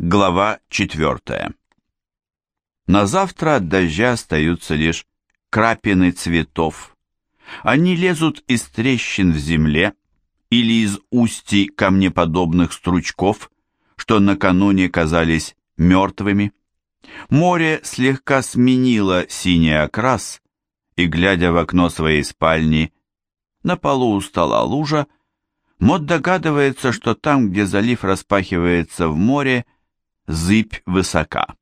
Глава 4. На завтра от дождя остаются лишь крапины цветов. Они лезут из трещин в земле или из устий камнеподобных стручков, что накануне казались мертвыми. Море слегка сменило синий окрас, и, глядя в окно своей спальни, на полу у стола лужа, Мот догадывается, что там, где залив распахивается в море, зыбь высока.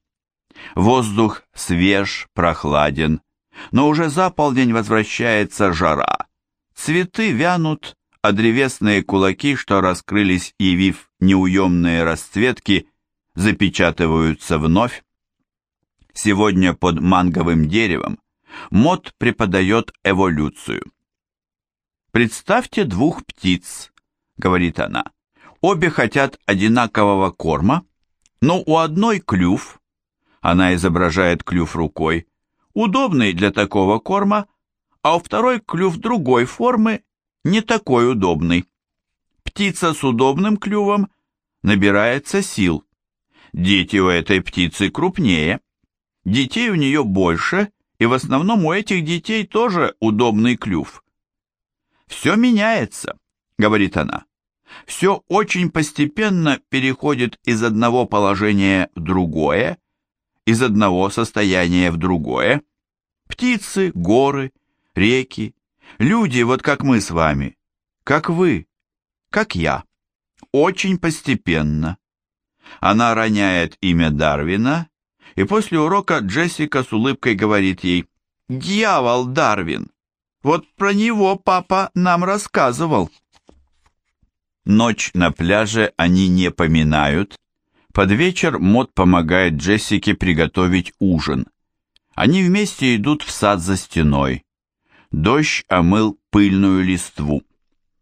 Воздух свеж, прохладен, но уже за полдень возвращается жара. Цветы вянут, а древесные кулаки, что раскрылись, явив неуемные расцветки, запечатываются вновь. Сегодня под манговым деревом Мот преподает эволюцию. «Представьте двух птиц», — говорит она. «Обе хотят одинакового корма, но у одной клюв, она изображает клюв рукой, удобный для такого корма, а у второй клюв другой формы, не такой удобный. Птица с удобным клювом набирается сил. Дети у этой птицы крупнее. Детей у нее больше, и в основном у этих детей тоже удобный клюв. «Все меняется», — говорит она все очень постепенно переходит из одного положения в другое, из одного состояния в другое. Птицы, горы, реки, люди, вот как мы с вами, как вы, как я. Очень постепенно. Она роняет имя Дарвина, и после урока Джессика с улыбкой говорит ей, «Дьявол Дарвин! Вот про него папа нам рассказывал». Ночь на пляже они не поминают. Под вечер Мод помогает Джессике приготовить ужин. Они вместе идут в сад за стеной. Дождь омыл пыльную листву.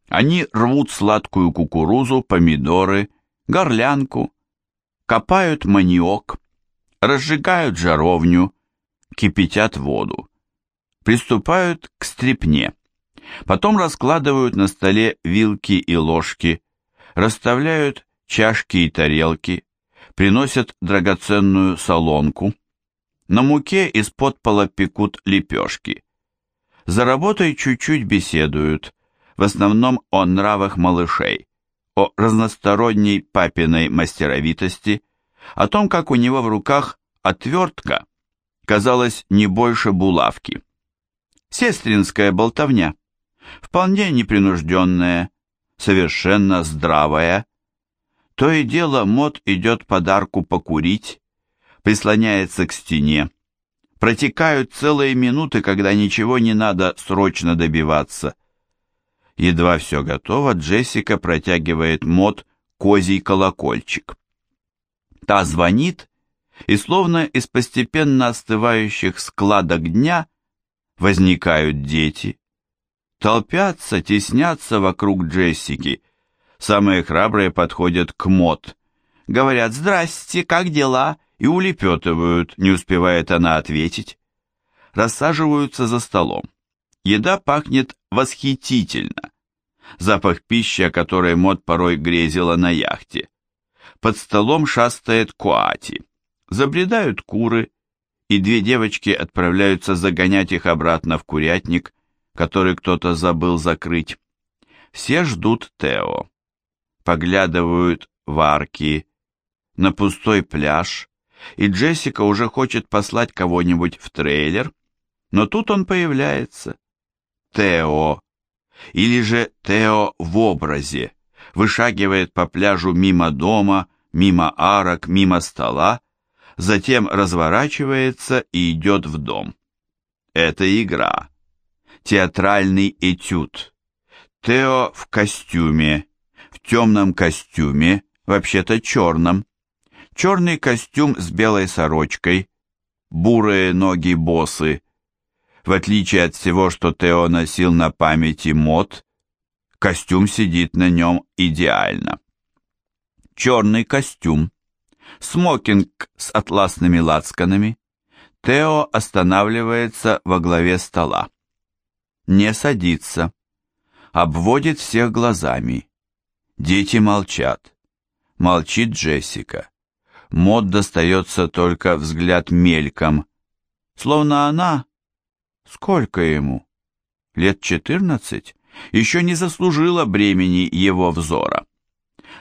Они рвут сладкую кукурузу, помидоры, горлянку, копают маниок, разжигают жаровню, кипятят воду. Приступают к стрепне. Потом раскладывают на столе вилки и ложки, расставляют чашки и тарелки, приносят драгоценную солонку. На муке из-под пола пекут лепешки. За работой чуть-чуть беседуют, в основном о нравах малышей, о разносторонней папиной мастеровитости, о том, как у него в руках отвертка казалось не больше булавки. Сестринская болтовня вполне непринужденная, совершенно здравая. То и дело Мот идет подарку покурить, прислоняется к стене. Протекают целые минуты, когда ничего не надо срочно добиваться. Едва все готово, Джессика протягивает Мот козий колокольчик. Та звонит, и словно из постепенно остывающих складок дня возникают дети толпятся, теснятся вокруг Джессики. Самые храбрые подходят к Мот. Говорят «Здрасте, как дела?» и улепетывают, не успевает она ответить. Рассаживаются за столом. Еда пахнет восхитительно. Запах пищи, о которой Мот порой грезила на яхте. Под столом шастает Куати. Забредают куры, и две девочки отправляются загонять их обратно в курятник, который кто-то забыл закрыть. Все ждут Тео. Поглядывают в арки, на пустой пляж, и Джессика уже хочет послать кого-нибудь в трейлер, но тут он появляется. Тео. Или же Тео в образе. Вышагивает по пляжу мимо дома, мимо арок, мимо стола, затем разворачивается и идет в дом. Это игра театральный этюд. Тео в костюме, в темном костюме, вообще-то черном. Черный костюм с белой сорочкой, бурые ноги босы. В отличие от всего, что Тео носил на памяти мод, костюм сидит на нем идеально. Черный костюм, смокинг с атласными лацканами. Тео останавливается во главе стола не садится. Обводит всех глазами. Дети молчат. Молчит Джессика. Мод достается только взгляд мельком, словно она... Сколько ему? Лет четырнадцать? Еще не заслужила бремени его взора.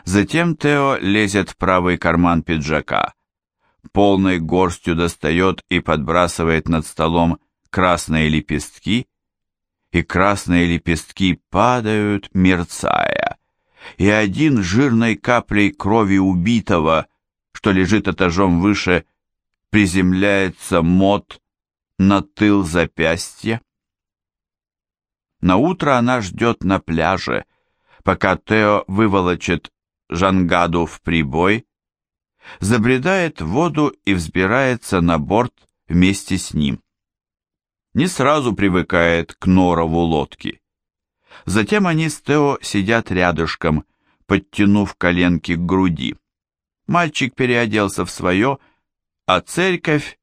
Затем Тео лезет в правый карман пиджака, полной горстью достает и подбрасывает над столом красные лепестки, и красные лепестки падают, мерцая, и один жирной каплей крови убитого, что лежит этажом выше, приземляется мод на тыл запястья. На утро она ждет на пляже, пока Тео выволочит Жангаду в прибой, забредает в воду и взбирается на борт вместе с ним. Не сразу привыкает к норову лодки. Затем они с Тео сидят рядышком, подтянув коленки к груди. Мальчик переоделся в свое, а церковь,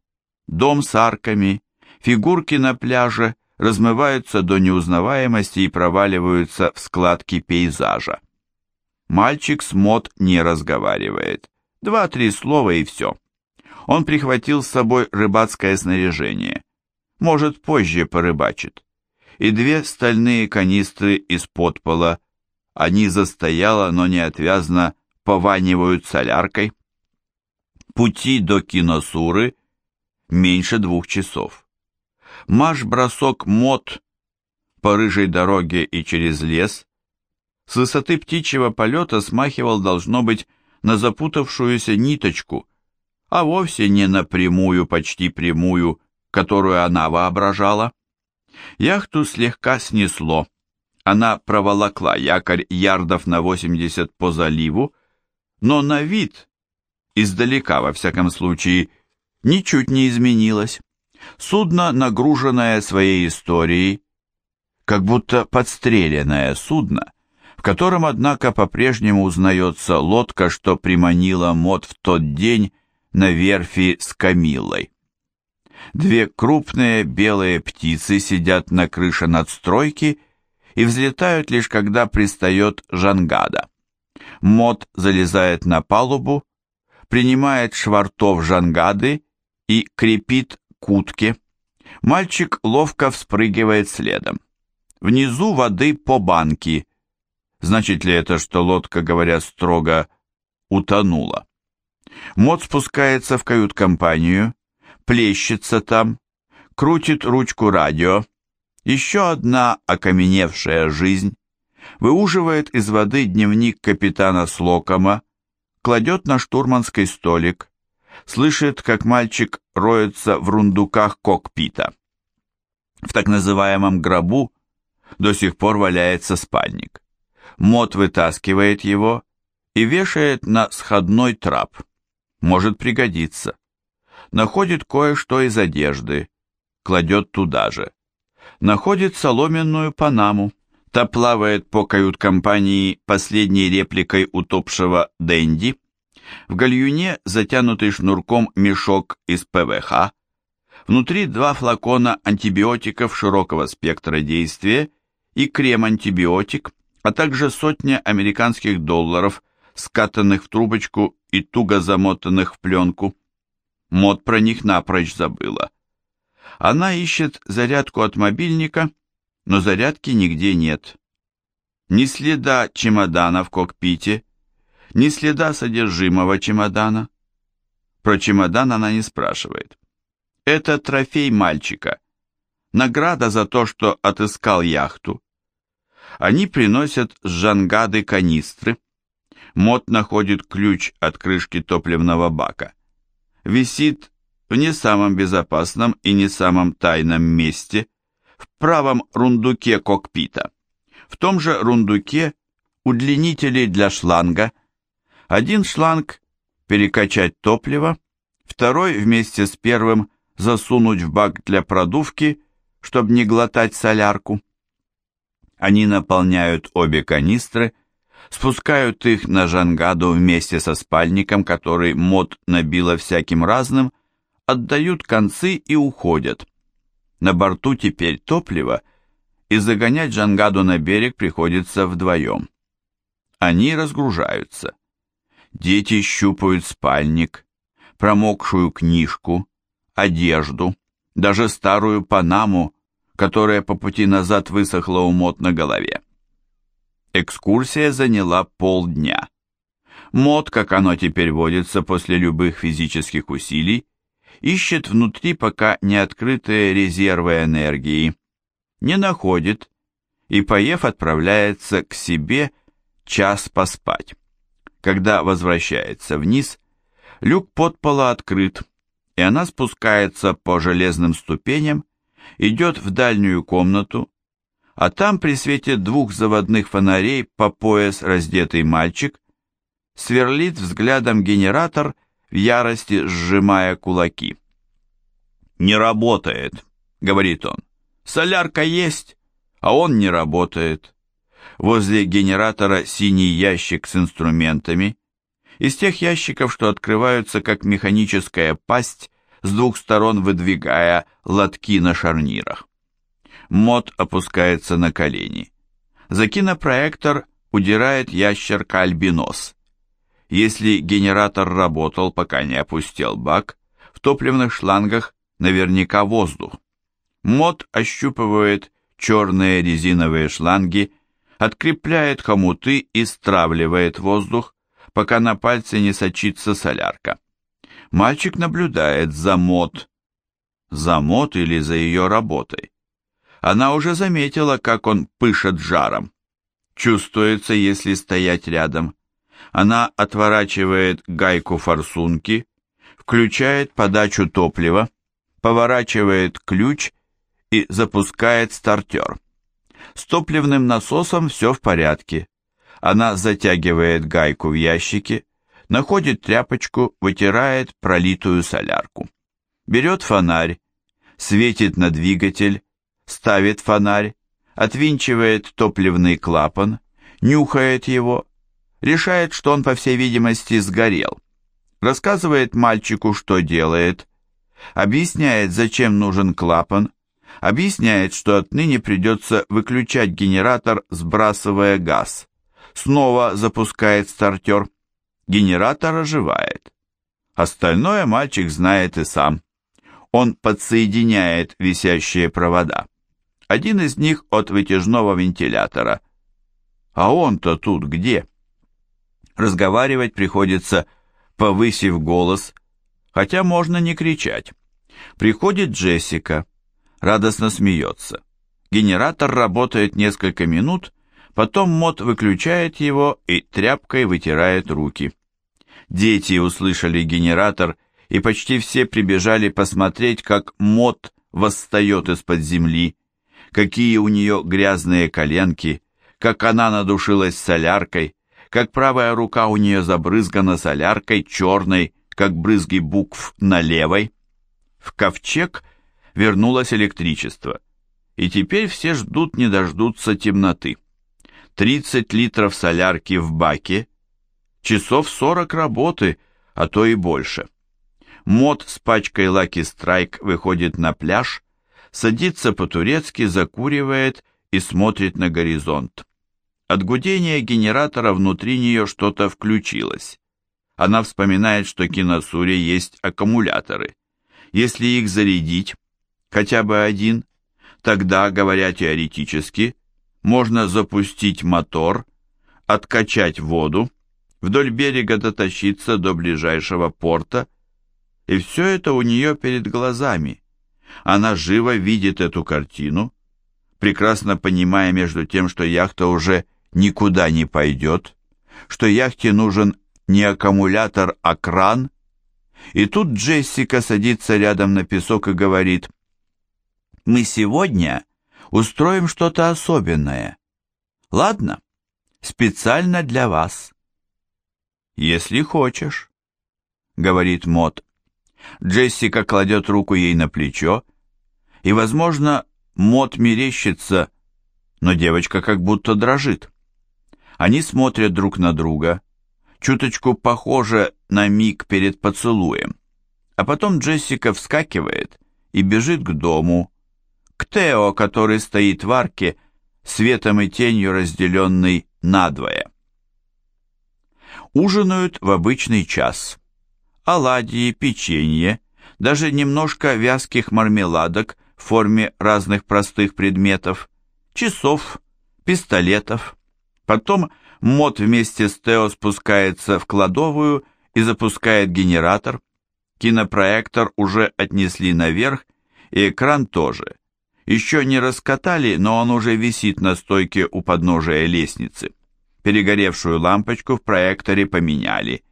дом с арками, фигурки на пляже размываются до неузнаваемости и проваливаются в складки пейзажа. Мальчик с Мот не разговаривает. Два-три слова и все. Он прихватил с собой рыбацкое снаряжение. Может, позже порыбачит. И две стальные канистры из подпола. Они застояло, но неотвязно пованивают соляркой. Пути до киносуры меньше двух часов. Марш-бросок мод по рыжей дороге и через лес с высоты птичьего полета смахивал, должно быть, на запутавшуюся ниточку, а вовсе не на прямую, почти прямую, которую она воображала. Яхту слегка снесло. Она проволокла якорь ярдов на 80 по заливу, но на вид, издалека во всяком случае, ничуть не изменилась. Судно, нагруженное своей историей, как будто подстреленное судно, в котором, однако, по-прежнему узнается лодка, что приманила Мод в тот день на верфи с Камиллой. Две крупные белые птицы сидят на крыше надстройки и взлетают лишь когда пристает Жангада. Мод залезает на палубу, принимает швартов Жангады и крепит к утке. Мальчик ловко вспрыгивает следом. Внизу воды по банке. Значит ли это, что лодка, говоря строго, утонула? Мод спускается в кают-компанию, плещется там, крутит ручку радио. Еще одна окаменевшая жизнь. Выуживает из воды дневник капитана Слокома, кладет на штурманский столик, слышит, как мальчик роется в рундуках кокпита. В так называемом гробу до сих пор валяется спальник. Мот вытаскивает его и вешает на сходной трап. Может пригодиться. Находит кое-что из одежды, кладет туда же. Находит соломенную панаму. Та плавает по кают-компании последней репликой утопшего Дэнди в гальюне затянутый шнурком мешок из ПВХ, внутри два флакона антибиотиков широкого спектра действия и крем-антибиотик, а также сотня американских долларов, скатанных в трубочку и туго замотанных в пленку. Мод про них напрочь забыла. Она ищет зарядку от мобильника, но зарядки нигде нет. Ни следа чемодана в кокпите, ни следа содержимого чемодана. Про чемодан она не спрашивает. Это трофей мальчика. Награда за то, что отыскал яхту. Они приносят с жангады канистры. Мот находит ключ от крышки топливного бака. Висит в не самом безопасном и не самом тайном месте, в правом рундуке кокпита. В том же рундуке удлинители для шланга, один шланг перекачать топливо, второй вместе с первым засунуть в бак для продувки, чтобы не глотать солярку. Они наполняют обе канистры, спускают их на жангаду вместе со спальником, который мод набила всяким разным, отдают концы и уходят. На борту теперь топливо, и загонять жангаду на берег приходится вдвоем. Они разгружаются. Дети щупают спальник, промокшую книжку, одежду, даже старую панаму, которая по пути назад высохла у Мот на голове. Экскурсия заняла полдня. Мод, как оно теперь водится после любых физических усилий, ищет внутри пока не открытые резервы энергии, не находит и, поев, отправляется к себе час поспать. Когда возвращается вниз, люк подпола открыт, и она спускается по железным ступеням, идет в дальнюю комнату, а там при свете двух заводных фонарей по пояс раздетый мальчик сверлит взглядом генератор, в ярости сжимая кулаки. «Не работает», — говорит он. «Солярка есть, а он не работает». Возле генератора синий ящик с инструментами, из тех ящиков, что открываются как механическая пасть, с двух сторон выдвигая лотки на шарнирах. Мод опускается на колени. За кинопроектор удирает ящерка-альбинос. Если генератор работал, пока не опустел бак, в топливных шлангах наверняка воздух. Мод ощупывает черные резиновые шланги, открепляет хомуты и стравливает воздух, пока на пальце не сочится солярка. Мальчик наблюдает за Мод. За Мод или за ее работой. Она уже заметила, как он пышет жаром. Чувствуется, если стоять рядом. Она отворачивает гайку форсунки, включает подачу топлива, поворачивает ключ и запускает стартер. С топливным насосом все в порядке. Она затягивает гайку в ящике, находит тряпочку, вытирает пролитую солярку. Берет фонарь, светит на двигатель, ставит фонарь, отвинчивает топливный клапан, нюхает его, решает, что он, по всей видимости, сгорел. Рассказывает мальчику, что делает, объясняет, зачем нужен клапан, объясняет, что отныне придется выключать генератор, сбрасывая газ. Снова запускает стартер. Генератор оживает. Остальное мальчик знает и сам. Он подсоединяет висящие провода. Один из них от вытяжного вентилятора. А он-то тут где? Разговаривать приходится, повысив голос, хотя можно не кричать. Приходит Джессика, радостно смеется. Генератор работает несколько минут, потом Мот выключает его и тряпкой вытирает руки. Дети услышали генератор, и почти все прибежали посмотреть, как Мот восстает из-под земли, какие у нее грязные коленки, как она надушилась соляркой, как правая рука у нее забрызгана соляркой черной, как брызги букв на левой. В ковчег вернулось электричество, и теперь все ждут не дождутся темноты. 30 литров солярки в баке, часов 40 работы, а то и больше. Мод с пачкой Lucky Strike выходит на пляж, садится по-турецки, закуривает и смотрит на горизонт. От гудения генератора внутри нее что-то включилось. Она вспоминает, что в киносуре есть аккумуляторы. Если их зарядить, хотя бы один, тогда, говоря теоретически, можно запустить мотор, откачать воду, вдоль берега дотащиться до ближайшего порта, и все это у нее перед глазами. Она живо видит эту картину, прекрасно понимая между тем, что яхта уже никуда не пойдет, что яхте нужен не аккумулятор, а кран, и тут Джессика садится рядом на песок и говорит, «Мы сегодня устроим что-то особенное. Ладно? Специально для вас». «Если хочешь», — говорит Мот. Джессика кладет руку ей на плечо, и, возможно, Мот мерещится, но девочка как будто дрожит. Они смотрят друг на друга, чуточку похоже на миг перед поцелуем. А потом Джессика вскакивает и бежит к дому, к Тео, который стоит в арке, светом и тенью разделенный надвое. Ужинают в обычный час. Оладьи, печенье, даже немножко вязких мармеладок в форме разных простых предметов, часов, пистолетов. Потом Мот вместе с Тео спускается в кладовую и запускает генератор. Кинопроектор уже отнесли наверх, и экран тоже. Еще не раскатали, но он уже висит на стойке у подножия лестницы. Перегоревшую лампочку в проекторе поменяли.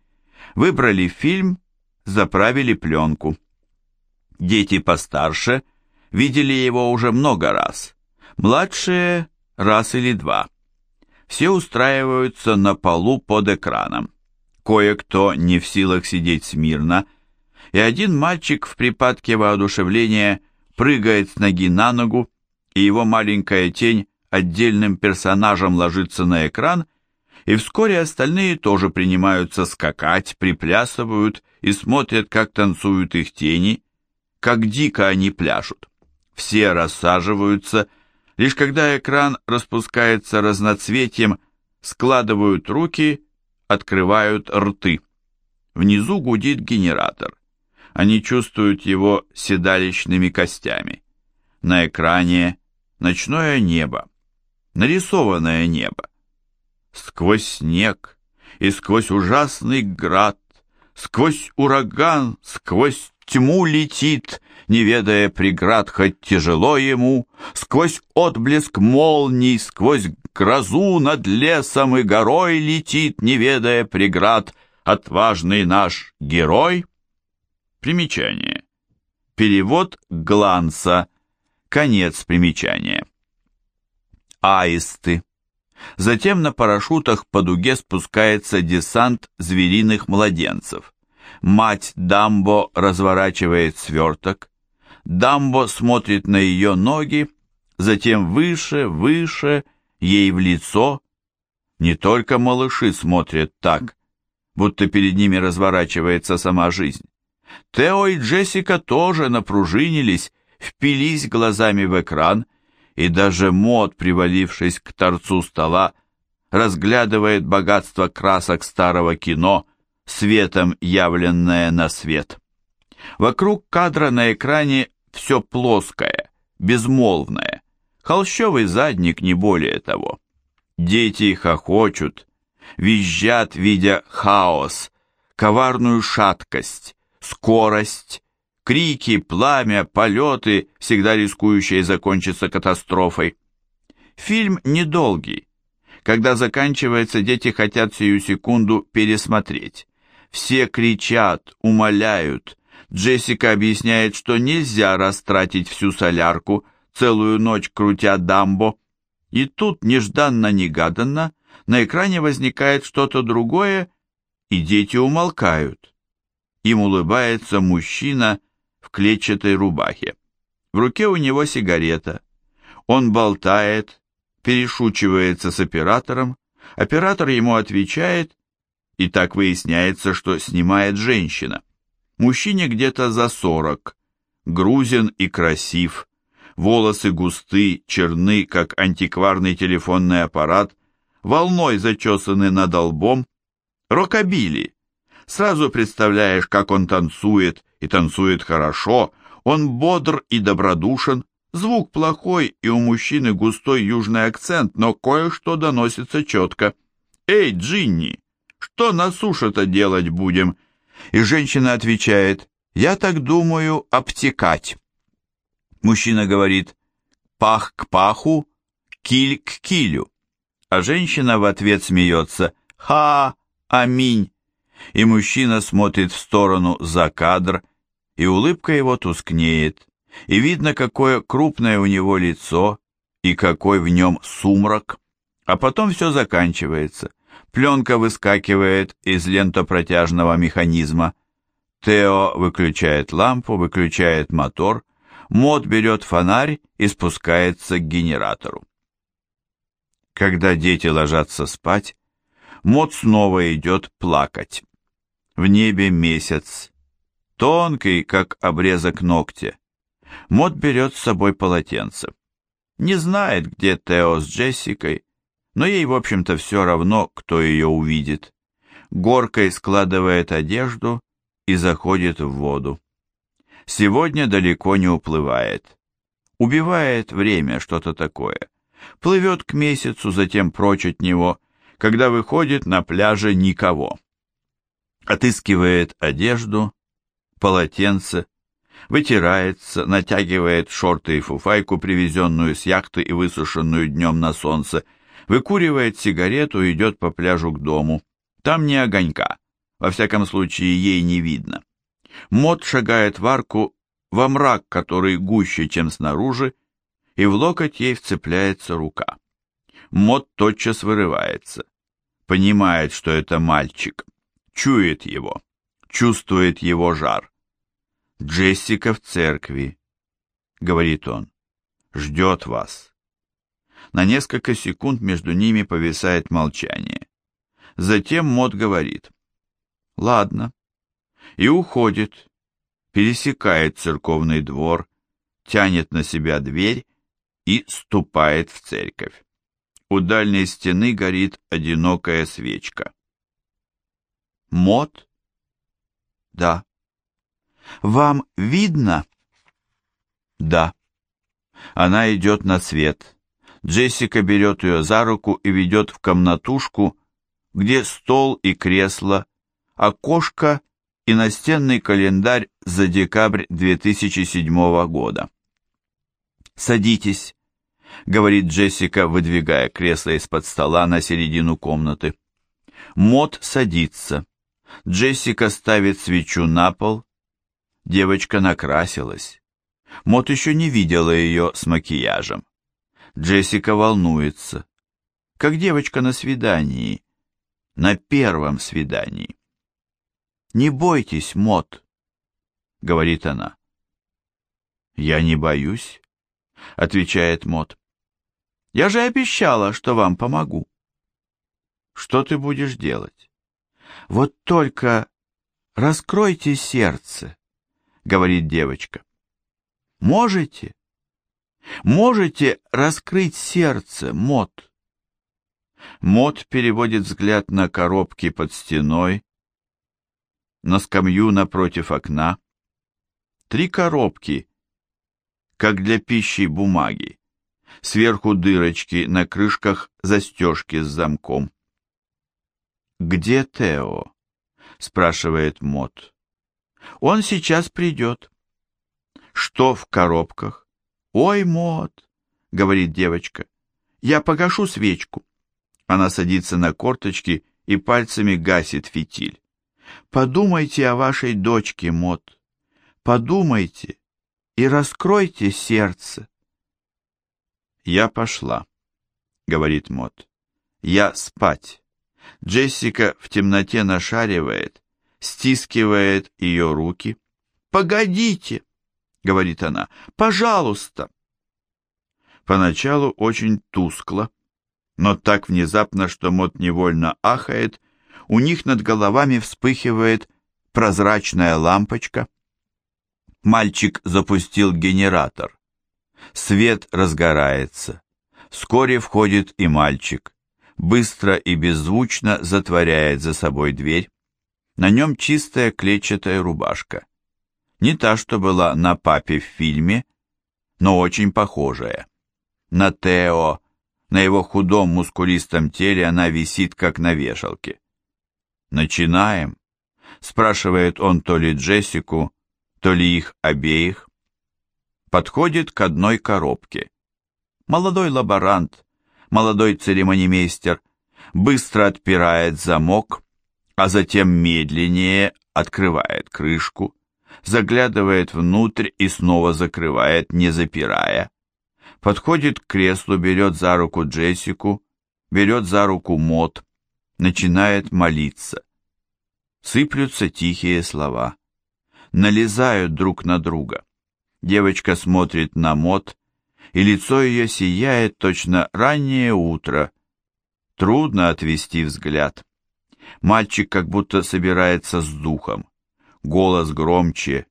Выбрали фильм, заправили пленку. Дети постарше видели его уже много раз. Младшие – раз или два. Все устраиваются на полу под экраном. Кое-кто не в силах сидеть смирно, и один мальчик в припадке воодушевления прыгает с ноги на ногу, и его маленькая тень отдельным персонажем ложится на экран, и вскоре остальные тоже принимаются скакать, приплясывают и смотрят, как танцуют их тени, как дико они пляшут. Все рассаживаются, лишь когда экран распускается разноцветием, складывают руки, открывают рты. Внизу гудит генератор. Они чувствуют его седалищными костями. На экране ночное небо, нарисованное небо. Сквозь снег и сквозь ужасный град, сквозь ураган, сквозь тьму летит, не ведая преград, хоть тяжело ему, сквозь отблеск молний, сквозь грозу над лесом и горой летит, не ведая преград, отважный наш герой. Примечание. Перевод Гланса. Конец примечания. Аисты. Затем на парашютах по дуге спускается десант звериных младенцев. Мать Дамбо разворачивает сверток. Дамбо смотрит на ее ноги, затем выше, выше, ей в лицо. Не только малыши смотрят так, будто перед ними разворачивается сама жизнь. Тео и Джессика тоже напружинились, впились глазами в экран, и даже Мод, привалившись к торцу стола, разглядывает богатство красок старого кино, светом явленное на свет. Вокруг кадра на экране все плоское, безмолвное, холщовый задник не более того. Дети хохочут, визжат, видя хаос, коварную шаткость, скорость, крики, пламя, полеты, всегда рискующие закончиться катастрофой. Фильм недолгий. Когда заканчивается, дети хотят сию секунду пересмотреть. Все кричат, умоляют. Джессика объясняет, что нельзя растратить всю солярку, целую ночь крутя дамбо. И тут, нежданно-негаданно, на экране возникает что-то другое, и дети умолкают. Им улыбается мужчина в клетчатой рубахе. В руке у него сигарета. Он болтает, перешучивается с оператором. Оператор ему отвечает, и так выясняется, что снимает женщина. Мужчине где-то за сорок, грузин и красив, волосы густы, черны, как антикварный телефонный аппарат, волной зачесаны над лбом, рокобили, Сразу представляешь, как он танцует, и танцует хорошо, он бодр и добродушен, звук плохой, и у мужчины густой южный акцент, но кое-что доносится четко. «Эй, Джинни, что на суше-то делать будем?» И женщина отвечает, «Я так думаю, обтекать». Мужчина говорит, «Пах к паху, киль к килю». А женщина в ответ смеется, «Ха, аминь» и мужчина смотрит в сторону за кадр, и улыбка его тускнеет, и видно, какое крупное у него лицо, и какой в нем сумрак, а потом все заканчивается. Пленка выскакивает из лентопротяжного механизма. Тео выключает лампу, выключает мотор, Мод берет фонарь и спускается к генератору. Когда дети ложатся спать, Мод снова идет плакать. В небе месяц, тонкий, как обрезок ногтя. Мод берет с собой полотенце. Не знает, где Тео с Джессикой, но ей, в общем-то, все равно, кто ее увидит. Горкой складывает одежду и заходит в воду. Сегодня далеко не уплывает. Убивает время, что-то такое. Плывет к месяцу, затем прочь от него, когда выходит на пляже никого. Отыскивает одежду, полотенце, вытирается, натягивает шорты и фуфайку, привезенную с яхты и высушенную днем на солнце, выкуривает сигарету и идет по пляжу к дому. Там не огонька, во всяком случае ей не видно. Мод шагает в арку во мрак, который гуще, чем снаружи, и в локоть ей вцепляется рука. Мод тотчас вырывается, понимает, что это мальчик, чует его, чувствует его жар. «Джессика в церкви», — говорит он, — «ждет вас». На несколько секунд между ними повисает молчание. Затем Мод говорит «Ладно» и уходит, пересекает церковный двор, тянет на себя дверь и ступает в церковь. У дальней стены горит одинокая свечка. Мод? Да. Вам видно? Да. Она идет на свет. Джессика берет ее за руку и ведет в комнатушку, где стол и кресло, окошко и настенный календарь за декабрь 2007 года. «Садитесь», — говорит Джессика, выдвигая кресло из-под стола на середину комнаты. Мод садится. Джессика ставит свечу на пол. Девочка накрасилась. Мод еще не видела ее с макияжем. Джессика волнуется. Как девочка на свидании. На первом свидании. «Не бойтесь, Мот», — говорит она. «Я не боюсь», — отвечает Мот. «Я же обещала, что вам помогу». «Что ты будешь делать?» «Вот только раскройте сердце», — говорит девочка. «Можете? Можете раскрыть сердце, Мот?» Мот переводит взгляд на коробки под стеной, на скамью напротив окна. Три коробки, как для пищи бумаги. Сверху дырочки, на крышках застежки с замком. «Где Тео?» — спрашивает Мот. «Он сейчас придет». «Что в коробках?» «Ой, Мот!» — говорит девочка. «Я погашу свечку». Она садится на корточки и пальцами гасит фитиль. Подумайте о вашей дочке, Мот. Подумайте и раскройте сердце. Я пошла, говорит Мот. Я спать. Джессика в темноте нашаривает, стискивает ее руки. «Погодите!» — говорит она. «Пожалуйста!» Поначалу очень тускло, но так внезапно, что Мот невольно ахает у них над головами вспыхивает прозрачная лампочка. Мальчик запустил генератор. Свет разгорается. Вскоре входит и мальчик. Быстро и беззвучно затворяет за собой дверь. На нем чистая клетчатая рубашка. Не та, что была на папе в фильме, но очень похожая. На Тео, на его худом мускулистом теле она висит, как на вешалке. «Начинаем?» — спрашивает он то ли Джессику, то ли их обеих. Подходит к одной коробке. Молодой лаборант, молодой церемонимейстер, быстро отпирает замок, а затем медленнее открывает крышку, заглядывает внутрь и снова закрывает, не запирая. Подходит к креслу, берет за руку Джессику, берет за руку Мот, начинает молиться. Сыплются тихие слова. Налезают друг на друга. Девочка смотрит на мод, и лицо ее сияет точно раннее утро. Трудно отвести взгляд. Мальчик как будто собирается с духом. Голос громче.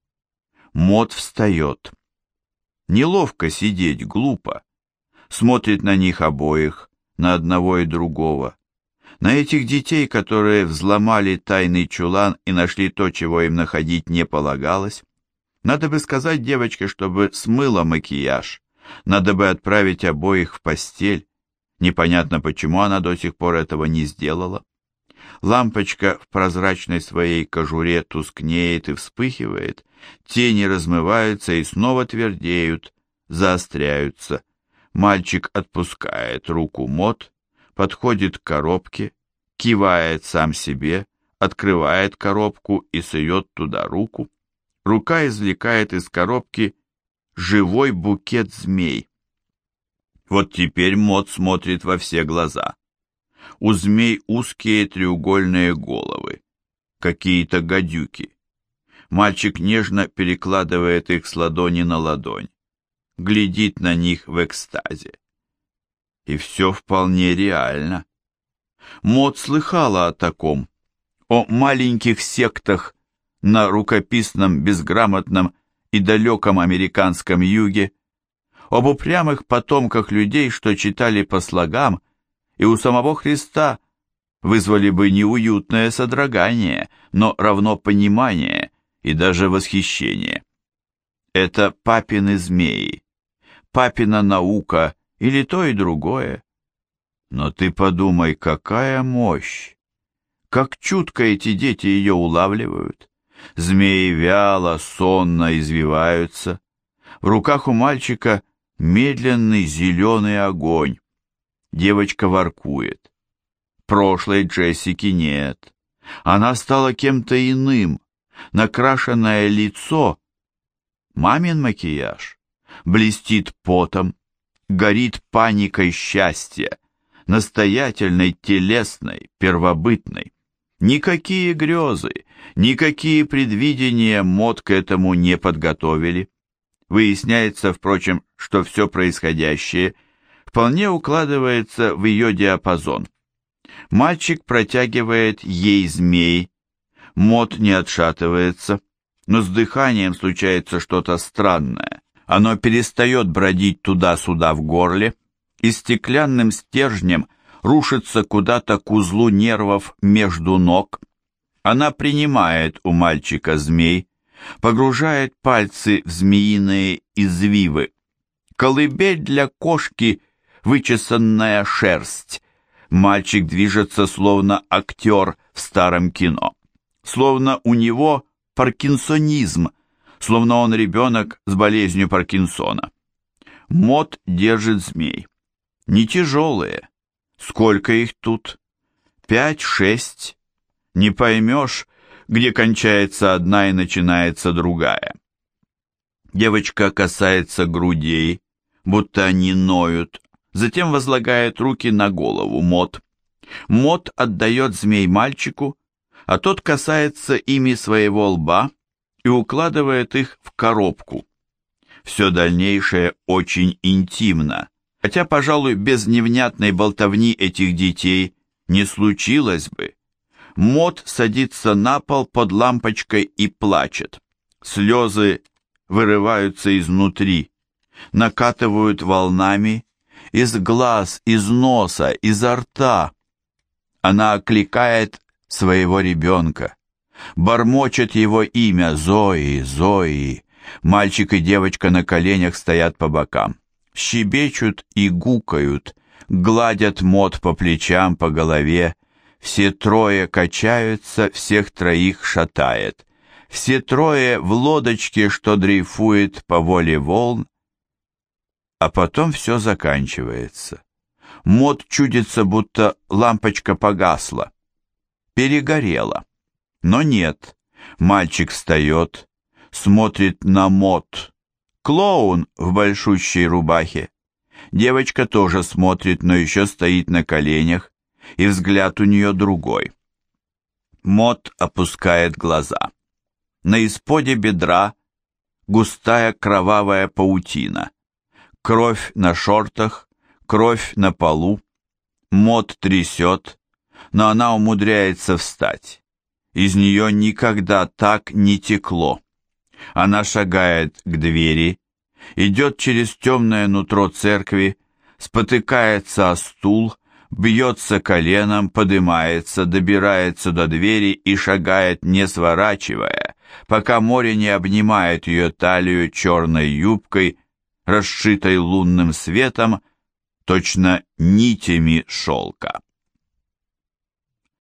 Мод встает. Неловко сидеть, глупо. Смотрит на них обоих, на одного и другого На этих детей, которые взломали тайный чулан и нашли то, чего им находить не полагалось, надо бы сказать девочке, чтобы смыла макияж, надо бы отправить обоих в постель. Непонятно, почему она до сих пор этого не сделала. Лампочка в прозрачной своей кожуре тускнеет и вспыхивает, тени размываются и снова твердеют, заостряются. Мальчик отпускает руку Мот, подходит к коробке, кивает сам себе, открывает коробку и сует туда руку. Рука извлекает из коробки живой букет змей. Вот теперь Мот смотрит во все глаза. У змей узкие треугольные головы, какие-то гадюки. Мальчик нежно перекладывает их с ладони на ладонь, глядит на них в экстазе. И все вполне реально. Мот слыхала о таком, о маленьких сектах на рукописном, безграмотном и далеком американском юге, об упрямых потомках людей, что читали по слогам, и у самого Христа вызвали бы неуютное содрогание, но равно понимание и даже восхищение. Это папины змеи, папина наука или то и другое. Но ты подумай, какая мощь! Как чутко эти дети ее улавливают. Змеи вяло, сонно извиваются. В руках у мальчика медленный зеленый огонь. Девочка воркует. Прошлой Джессики нет. Она стала кем-то иным. Накрашенное лицо, мамин макияж, блестит потом, горит паникой счастья, настоятельной, телесной, первобытной. Никакие грезы, никакие предвидения мод к этому не подготовили. Выясняется, впрочем, что все происходящее вполне укладывается в ее диапазон. Мальчик протягивает ей змей, мод не отшатывается, но с дыханием случается что-то странное. Оно перестает бродить туда-сюда в горле и стеклянным стержнем рушится куда-то к узлу нервов между ног. Она принимает у мальчика змей, погружает пальцы в змеиные извивы. Колыбель для кошки — вычесанная шерсть. Мальчик движется словно актер в старом кино. Словно у него паркинсонизм, словно он ребенок с болезнью Паркинсона. Мод держит змей. Не тяжелые. Сколько их тут? Пять-шесть. Не поймешь, где кончается одна и начинается другая. Девочка касается грудей, будто они ноют, затем возлагает руки на голову Мот. Мот отдает змей мальчику, а тот касается ими своего лба и укладывает их в коробку. Все дальнейшее очень интимно, хотя, пожалуй, без невнятной болтовни этих детей не случилось бы. Мод садится на пол под лампочкой и плачет. Слезы вырываются изнутри, накатывают волнами, из глаз, из носа, изо рта. Она окликает своего ребенка, бормочет его имя Зои, Зои. Мальчик и девочка на коленях стоят по бокам, щебечут и гукают, гладят мод по плечам, по голове. Все трое качаются, всех троих шатает. Все трое в лодочке, что дрейфует по воле волн. А потом все заканчивается. Мод чудится, будто лампочка погасла. Перегорела. Но нет. Мальчик встает, смотрит на мод. Клоун в большущей рубахе. Девочка тоже смотрит, но еще стоит на коленях, и взгляд у нее другой. Мод опускает глаза. На исподе бедра густая кровавая паутина. Кровь на шортах, кровь на полу. Мод трясет, но она умудряется встать. Из нее никогда так не текло. Она шагает к двери, идет через темное нутро церкви, спотыкается о стул, бьется коленом, подымается, добирается до двери и шагает, не сворачивая, пока море не обнимает ее талию черной юбкой, расшитой лунным светом, точно нитями шелка.